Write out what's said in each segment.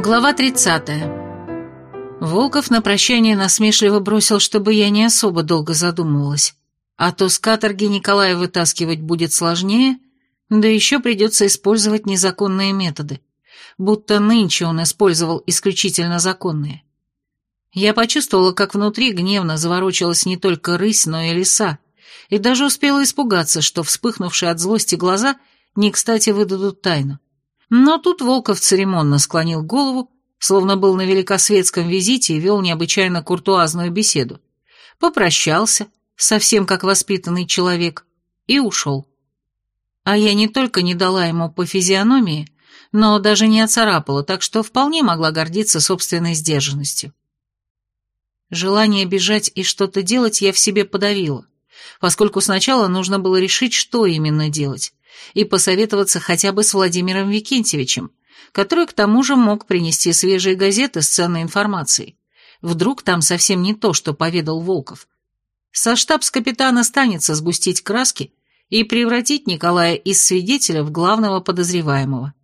Глава 30. Волков на прощание насмешливо бросил, чтобы я не особо долго задумывалась. А то с каторги Николая вытаскивать будет сложнее, да еще придется использовать незаконные методы. Будто нынче он использовал исключительно законные. Я почувствовала, как внутри гневно заворочилась не только рысь, но и лиса, и даже успела испугаться, что вспыхнувшие от злости глаза не кстати выдадут тайну. Но тут Волков церемонно склонил голову, словно был на великосветском визите и вел необычайно куртуазную беседу. Попрощался, совсем как воспитанный человек, и ушел. А я не только не дала ему по физиономии, но даже не оцарапала, так что вполне могла гордиться собственной сдержанностью. Желание бежать и что-то делать я в себе подавила, поскольку сначала нужно было решить, что именно делать и посоветоваться хотя бы с Владимиром Викентьевичем, который к тому же мог принести свежие газеты с ценной информацией. Вдруг там совсем не то, что поведал Волков. Со штабс-капитана станется сгустить краски и превратить Николая из свидетеля в главного подозреваемого.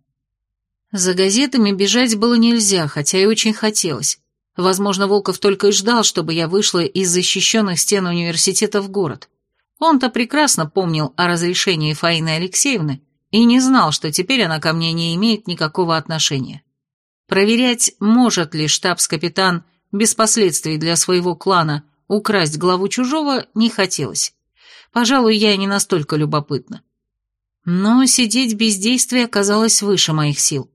За газетами бежать было нельзя, хотя и очень хотелось. Возможно, Волков только и ждал, чтобы я вышла из защищенных стен университета в город. Он-то прекрасно помнил о разрешении Фаины Алексеевны и не знал, что теперь она ко мне не имеет никакого отношения. Проверять, может ли штабс-капитан без последствий для своего клана украсть главу чужого, не хотелось. Пожалуй, я не настолько любопытна. Но сидеть без действия оказалось выше моих сил.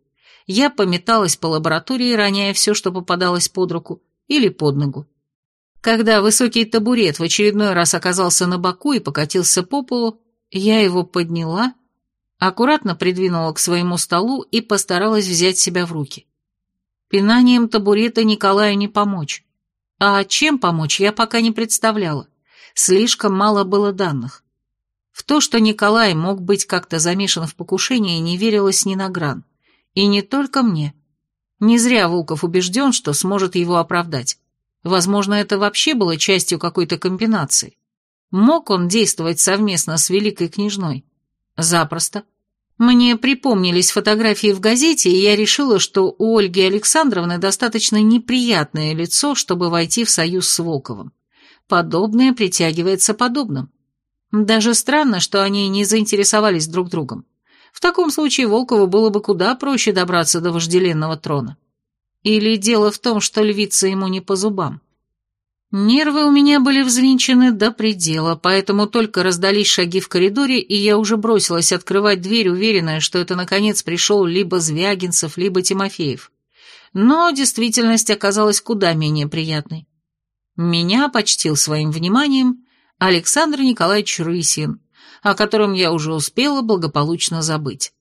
Я пометалась по лаборатории, роняя все, что попадалось под руку или под ногу. Когда высокий табурет в очередной раз оказался на боку и покатился по полу, я его подняла, аккуратно придвинула к своему столу и постаралась взять себя в руки. Пинанием табурета Николаю не помочь. А чем помочь, я пока не представляла. Слишком мало было данных. В то, что Николай мог быть как-то замешан в покушении, не верилось ни на гран. И не только мне. Не зря Волков убежден, что сможет его оправдать. Возможно, это вообще было частью какой-то комбинации. Мог он действовать совместно с великой княжной? Запросто. Мне припомнились фотографии в газете, и я решила, что у Ольги Александровны достаточно неприятное лицо, чтобы войти в союз с Волковым. Подобное притягивается подобным. Даже странно, что они не заинтересовались друг другом. В таком случае Волкову было бы куда проще добраться до вожделенного трона. Или дело в том, что львица ему не по зубам? Нервы у меня были взвинчены до предела, поэтому только раздались шаги в коридоре, и я уже бросилась открывать дверь, уверенная, что это наконец пришел либо Звягинцев, либо Тимофеев. Но действительность оказалась куда менее приятной. Меня почтил своим вниманием Александр Николаевич Рысин, о котором я уже успела благополучно забыть.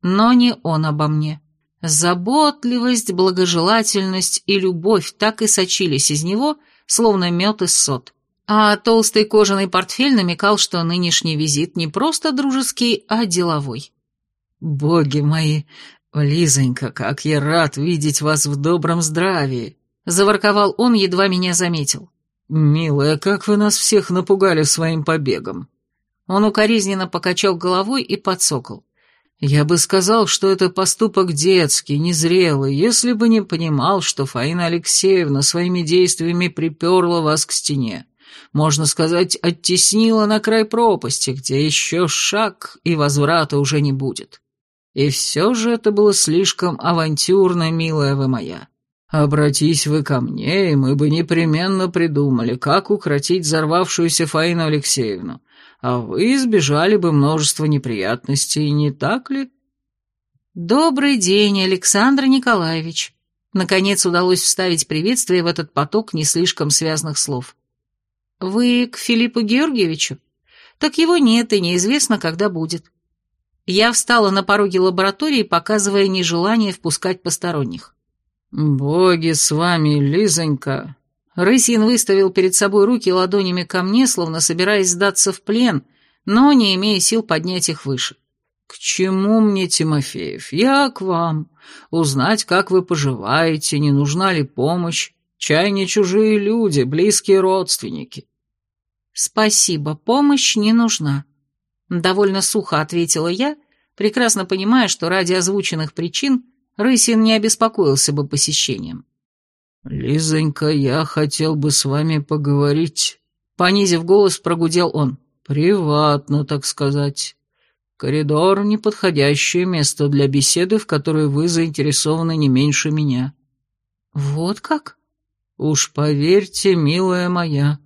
Но не он обо мне. Заботливость, благожелательность и любовь так и сочились из него, словно мед из сот. А толстый кожаный портфель намекал, что нынешний визит не просто дружеский, а деловой. «Боги мои! Лизонька, как я рад видеть вас в добром здравии!» — заворковал он, едва меня заметил. «Милая, как вы нас всех напугали своим побегом!» Он укоризненно покачал головой и подсокол. Я бы сказал, что это поступок детский, незрелый, если бы не понимал, что Фаина Алексеевна своими действиями приперла вас к стене. Можно сказать, оттеснила на край пропасти, где еще шаг и возврата уже не будет. И все же это было слишком авантюрно, милая вы моя. Обратись вы ко мне, и мы бы непременно придумали, как укротить взорвавшуюся Фаину Алексеевну, а вы избежали бы множества неприятностей, не так ли?» «Добрый день, Александр Николаевич!» Наконец удалось вставить приветствие в этот поток не слишком связанных слов. «Вы к Филиппу Георгиевичу? Так его нет и неизвестно, когда будет». Я встала на пороге лаборатории, показывая нежелание впускать посторонних. «Боги с вами, Лизонька!» Рысин выставил перед собой руки ладонями ко мне, словно собираясь сдаться в плен, но не имея сил поднять их выше. «К чему мне, Тимофеев? Я к вам. Узнать, как вы поживаете, не нужна ли помощь. Чай не чужие люди, близкие родственники». «Спасибо, помощь не нужна», — довольно сухо ответила я, прекрасно понимая, что ради озвученных причин Рысин не обеспокоился бы посещением. «Лизонька, я хотел бы с вами поговорить», — понизив голос, прогудел он. «Приватно, так сказать. Коридор — неподходящее место для беседы, в которой вы заинтересованы не меньше меня». «Вот как?» «Уж поверьте, милая моя».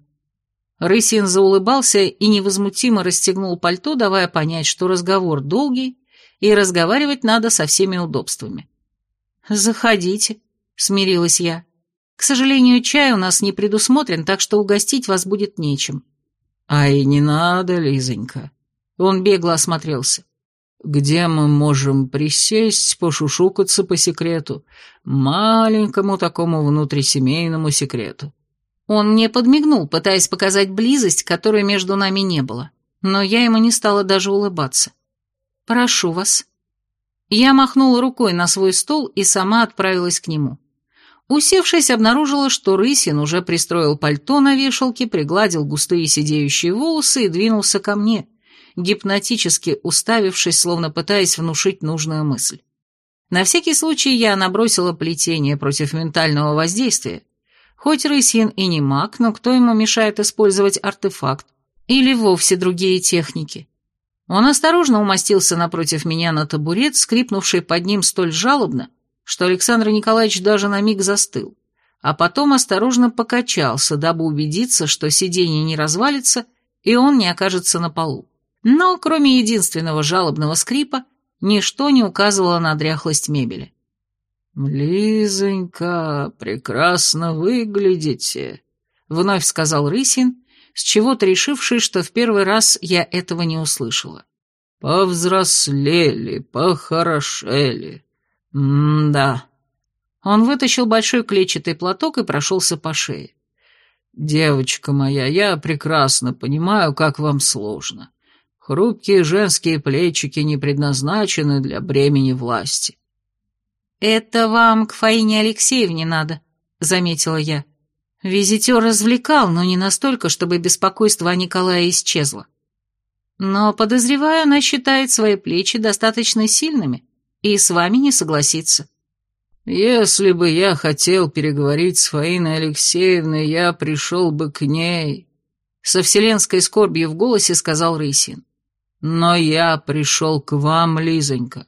Рысин заулыбался и невозмутимо расстегнул пальто, давая понять, что разговор долгий, и разговаривать надо со всеми удобствами. «Заходите», — смирилась я. «К сожалению, чай у нас не предусмотрен, так что угостить вас будет нечем». «Ай, не надо, Лизонька». Он бегло осмотрелся. «Где мы можем присесть, пошушукаться по секрету? Маленькому такому внутрисемейному секрету». Он мне подмигнул, пытаясь показать близость, которой между нами не было, но я ему не стала даже улыбаться. «Прошу вас». Я махнула рукой на свой стол и сама отправилась к нему. Усевшись, обнаружила, что Рысин уже пристроил пальто на вешалке, пригладил густые сидеющие волосы и двинулся ко мне, гипнотически уставившись, словно пытаясь внушить нужную мысль. На всякий случай я набросила плетение против ментального воздействия. Хоть Рысин и не маг, но кто ему мешает использовать артефакт? Или вовсе другие техники? Он осторожно умостился напротив меня на табурет, скрипнувший под ним столь жалобно, что Александр Николаевич даже на миг застыл, а потом осторожно покачался, дабы убедиться, что сиденье не развалится и он не окажется на полу. Но, кроме единственного жалобного скрипа, ничто не указывало на дряхлость мебели. «Лизонька, прекрасно выглядите», — вновь сказал Рысин, с чего-то решивший, что в первый раз я этого не услышала. «Повзрослели, похорошели. М-да». Он вытащил большой клетчатый платок и прошелся по шее. «Девочка моя, я прекрасно понимаю, как вам сложно. Хрупкие женские плечики не предназначены для бремени власти». «Это вам к Фаине Алексеевне надо», — заметила я. Визитер развлекал, но не настолько, чтобы беспокойство о Николае исчезло. Но, подозреваю, она считает свои плечи достаточно сильными и с вами не согласится. Если бы я хотел переговорить с Фаиной Алексеевной, я пришел бы к ней, со вселенской скорбью в голосе сказал Рысин. Но я пришел к вам, Лизонька,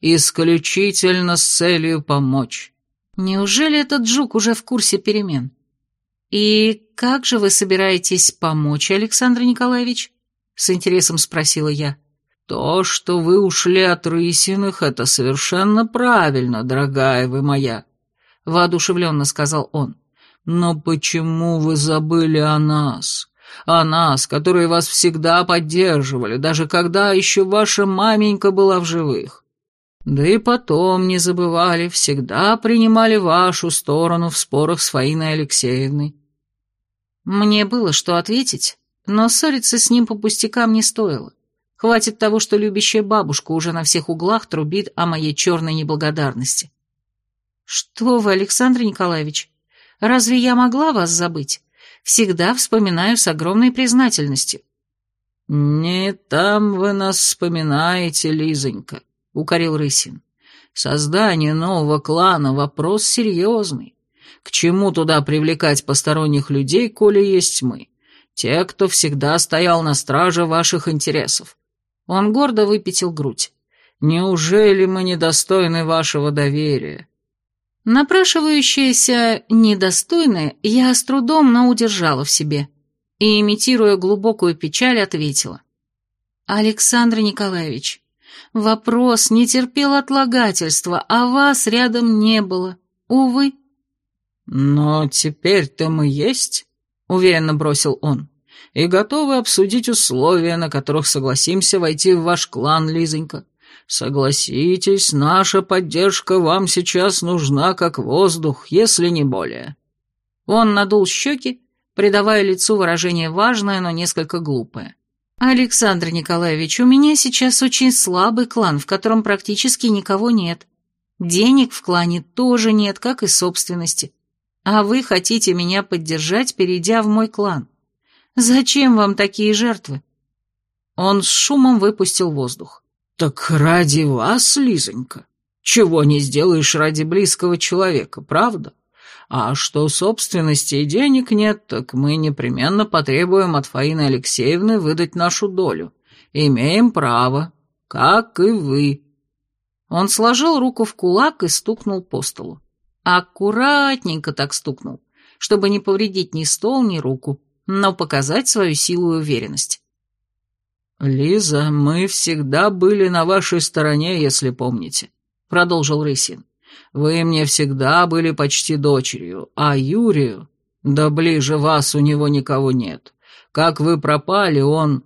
исключительно с целью помочь. Неужели этот жук уже в курсе перемен? «И как же вы собираетесь помочь, Александр Николаевич?» — с интересом спросила я. «То, что вы ушли от Рысиных, это совершенно правильно, дорогая вы моя», — воодушевленно сказал он. «Но почему вы забыли о нас? О нас, которые вас всегда поддерживали, даже когда еще ваша маменька была в живых. Да и потом не забывали, всегда принимали вашу сторону в спорах с Фаиной Алексеевной. Мне было что ответить, но ссориться с ним по пустякам не стоило. Хватит того, что любящая бабушка уже на всех углах трубит о моей черной неблагодарности. Что вы, Александр Николаевич, разве я могла вас забыть? Всегда вспоминаю с огромной признательностью. «Не там вы нас вспоминаете, Лизонька», — укорил Рысин. «Создание нового клана — вопрос серьезный. К чему туда привлекать посторонних людей, коли есть мы? Те, кто всегда стоял на страже ваших интересов». Он гордо выпятил грудь. «Неужели мы недостойны вашего доверия?» Напрашивающееся «недостойное» я с трудом, но удержала в себе и, имитируя глубокую печаль, ответила. «Александр Николаевич, Вопрос не терпел отлагательства, а вас рядом не было. Увы. «Но теперь-то мы есть», — уверенно бросил он, «и готовы обсудить условия, на которых согласимся войти в ваш клан, Лизонька. Согласитесь, наша поддержка вам сейчас нужна как воздух, если не более». Он надул щеки, придавая лицу выражение важное, но несколько глупое. «Александр Николаевич, у меня сейчас очень слабый клан, в котором практически никого нет. Денег в клане тоже нет, как и собственности. А вы хотите меня поддержать, перейдя в мой клан. Зачем вам такие жертвы?» Он с шумом выпустил воздух. «Так ради вас, Лизонька, Чего не сделаешь ради близкого человека, правда? А что собственности и денег нет, так мы непременно потребуем от Фаины Алексеевны выдать нашу долю. Имеем право, как и вы». Он сложил руку в кулак и стукнул по столу. Аккуратненько так стукнул, чтобы не повредить ни стол, ни руку, но показать свою силу и уверенность. «Лиза, мы всегда были на вашей стороне, если помните», — продолжил Рысин. «Вы мне всегда были почти дочерью, а Юрию, да ближе вас у него никого нет. Как вы пропали, он...»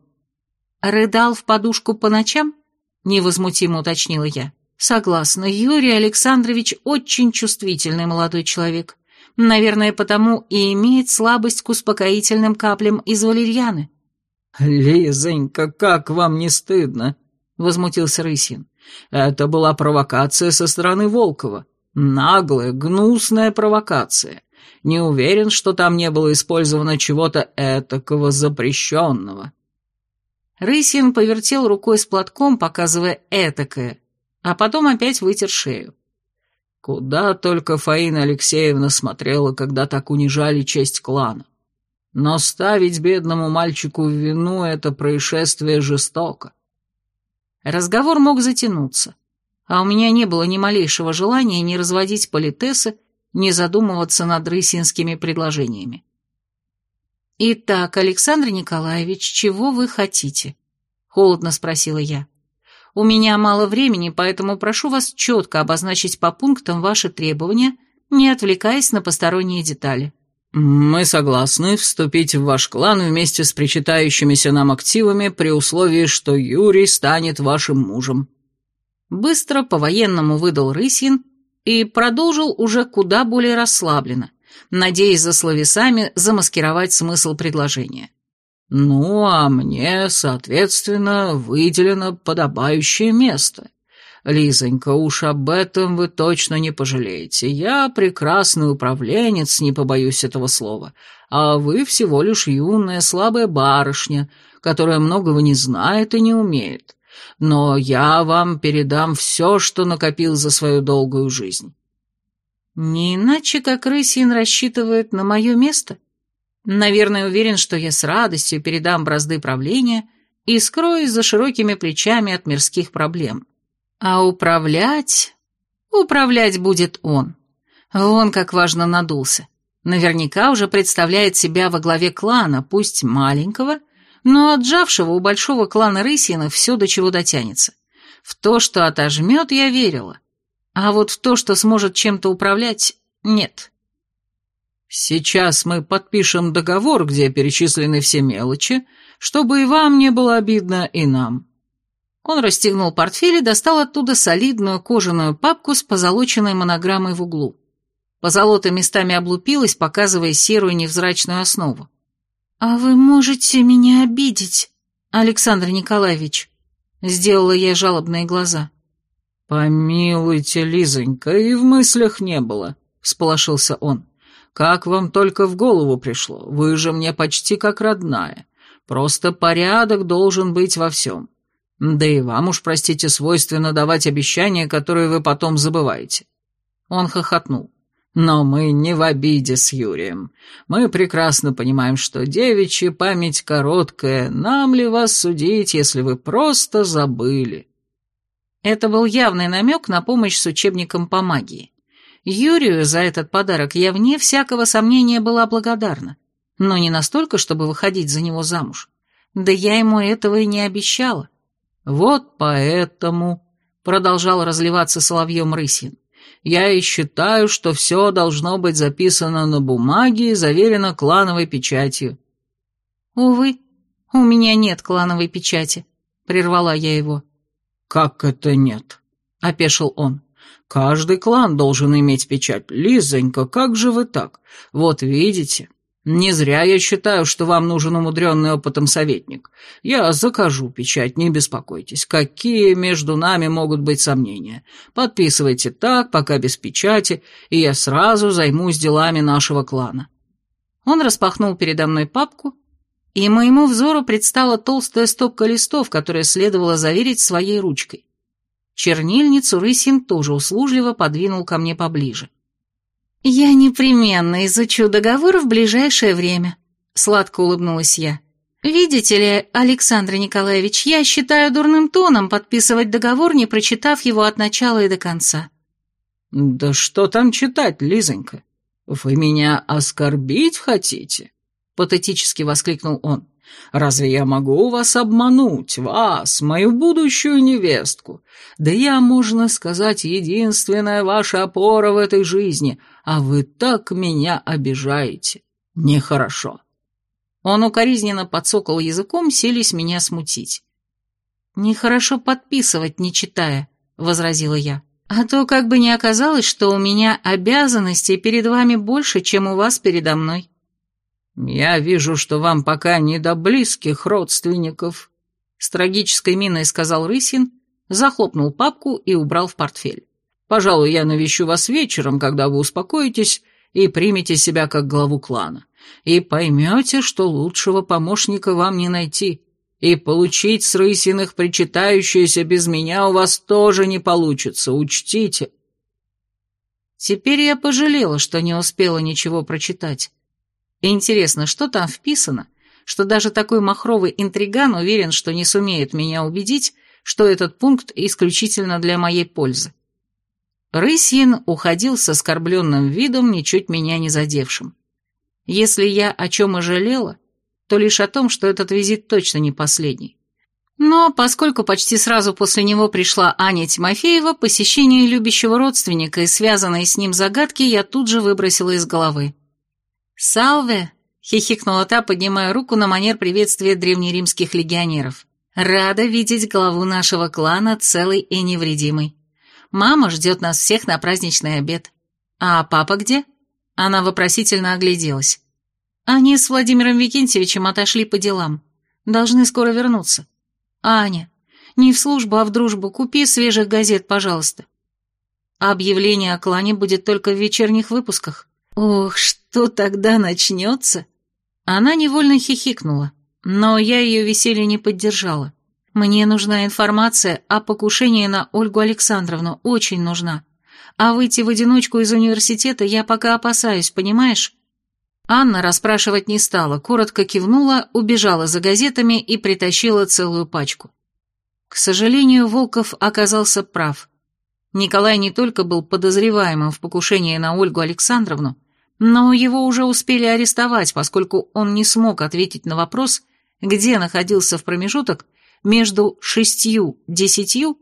«Рыдал в подушку по ночам?» — невозмутимо уточнила я. «Согласна, Юрий Александрович очень чувствительный молодой человек. Наверное, потому и имеет слабость к успокоительным каплям из валерьяны». «Лизонька, как вам не стыдно?» — возмутился Рысин. «Это была провокация со стороны Волкова. Наглая, гнусная провокация. Не уверен, что там не было использовано чего-то этакого запрещенного». Рысин повертел рукой с платком, показывая этакое, а потом опять вытер шею. Куда только Фаина Алексеевна смотрела, когда так унижали честь клана. Но ставить бедному мальчику в вину это происшествие жестоко. Разговор мог затянуться, а у меня не было ни малейшего желания ни разводить политесы, ни задумываться над рысинскими предложениями. «Итак, Александр Николаевич, чего вы хотите?» — холодно спросила я. «У меня мало времени, поэтому прошу вас четко обозначить по пунктам ваши требования, не отвлекаясь на посторонние детали». «Мы согласны вступить в ваш клан вместе с причитающимися нам активами при условии, что Юрий станет вашим мужем». Быстро по-военному выдал Рысин и продолжил уже куда более расслабленно, надеясь за словесами замаскировать смысл предложения. «Ну, а мне, соответственно, выделено подобающее место. Лизонька, уж об этом вы точно не пожалеете. Я прекрасный управленец, не побоюсь этого слова, а вы всего лишь юная слабая барышня, которая многого не знает и не умеет. Но я вам передам все, что накопил за свою долгую жизнь». «Не иначе, как Рысин рассчитывает на мое место. Наверное, уверен, что я с радостью передам бразды правления и скроюсь за широкими плечами от мирских проблем». А управлять... Управлять будет он. Вон как важно надулся. Наверняка уже представляет себя во главе клана, пусть маленького, но отжавшего у большого клана Рысина все, до чего дотянется. В то, что отожмет, я верила. А вот в то, что сможет чем-то управлять, нет. Сейчас мы подпишем договор, где перечислены все мелочи, чтобы и вам не было обидно, и нам. Он расстегнул портфель и достал оттуда солидную кожаную папку с позолоченной монограммой в углу. Позолота местами облупилась, показывая серую невзрачную основу. «А вы можете меня обидеть, Александр Николаевич?» Сделала я жалобные глаза. «Помилуйте, Лизонька, и в мыслях не было», — всполошился он. «Как вам только в голову пришло? Вы же мне почти как родная. Просто порядок должен быть во всем. Да и вам уж, простите, свойственно давать обещания, которые вы потом забываете. Он хохотнул. Но мы не в обиде с Юрием. Мы прекрасно понимаем, что девичья память короткая. Нам ли вас судить, если вы просто забыли? Это был явный намек на помощь с учебником по магии. Юрию за этот подарок я вне всякого сомнения была благодарна, но не настолько, чтобы выходить за него замуж. Да я ему этого и не обещала. «Вот поэтому», — продолжал разливаться соловьем Рысин, «я и считаю, что все должно быть записано на бумаге и заверено клановой печатью». «Увы, у меня нет клановой печати», — прервала я его. «Как это нет?» — опешил он. «Каждый клан должен иметь печать. Лизонька, как же вы так? Вот видите, не зря я считаю, что вам нужен умудренный опытом советник. Я закажу печать, не беспокойтесь. Какие между нами могут быть сомнения? Подписывайте так, пока без печати, и я сразу займусь делами нашего клана». Он распахнул передо мной папку, и моему взору предстала толстая стопка листов, которые следовало заверить своей ручкой. Чернильницу Рысин тоже услужливо подвинул ко мне поближе. «Я непременно изучу договор в ближайшее время», — сладко улыбнулась я. «Видите ли, Александр Николаевич, я считаю дурным тоном подписывать договор, не прочитав его от начала и до конца». «Да что там читать, Лизонька? Вы меня оскорбить хотите?» — патетически воскликнул он. Разве я могу вас обмануть, вас, мою будущую невестку? Да я, можно сказать, единственная ваша опора в этой жизни, а вы так меня обижаете. Нехорошо». Он укоризненно подсокал языком, селись меня смутить. «Нехорошо подписывать, не читая», — возразила я. «А то как бы не оказалось, что у меня обязанностей перед вами больше, чем у вас передо мной». «Я вижу, что вам пока не до близких родственников», — с трагической миной сказал Рысин, захлопнул папку и убрал в портфель. «Пожалуй, я навещу вас вечером, когда вы успокоитесь и примете себя как главу клана, и поймете, что лучшего помощника вам не найти, и получить с Рысиных причитающееся без меня у вас тоже не получится, учтите». Теперь я пожалела, что не успела ничего прочитать. Интересно, что там вписано, что даже такой махровый интриган уверен, что не сумеет меня убедить, что этот пункт исключительно для моей пользы. Рысьин уходил с оскорбленным видом, ничуть меня не задевшим. Если я о чем и жалела, то лишь о том, что этот визит точно не последний. Но поскольку почти сразу после него пришла Аня Тимофеева, посещение любящего родственника и связанные с ним загадки я тут же выбросила из головы. «Салве!» — хихикнула та, поднимая руку на манер приветствия древнеримских легионеров. «Рада видеть главу нашего клана целой и невредимой. Мама ждет нас всех на праздничный обед. А папа где?» Она вопросительно огляделась. «Они с Владимиром Викентьевичем отошли по делам. Должны скоро вернуться. Аня, не в службу, а в дружбу, купи свежих газет, пожалуйста. Объявление о клане будет только в вечерних выпусках. Ох, что тогда начнется? Она невольно хихикнула, но я ее веселье не поддержала. Мне нужна информация о покушении на Ольгу Александровну, очень нужна. А выйти в одиночку из университета я пока опасаюсь, понимаешь? Анна расспрашивать не стала, коротко кивнула, убежала за газетами и притащила целую пачку. К сожалению, Волков оказался прав. Николай не только был подозреваемым в покушении на Ольгу Александровну, но его уже успели арестовать, поскольку он не смог ответить на вопрос, где находился в промежуток между шестью десятью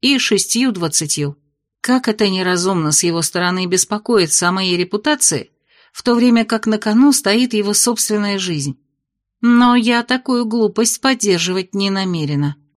и шестью двадцатью. Как это неразумно с его стороны беспокоиться о моей репутации, в то время как на кону стоит его собственная жизнь. Но я такую глупость поддерживать не намерена.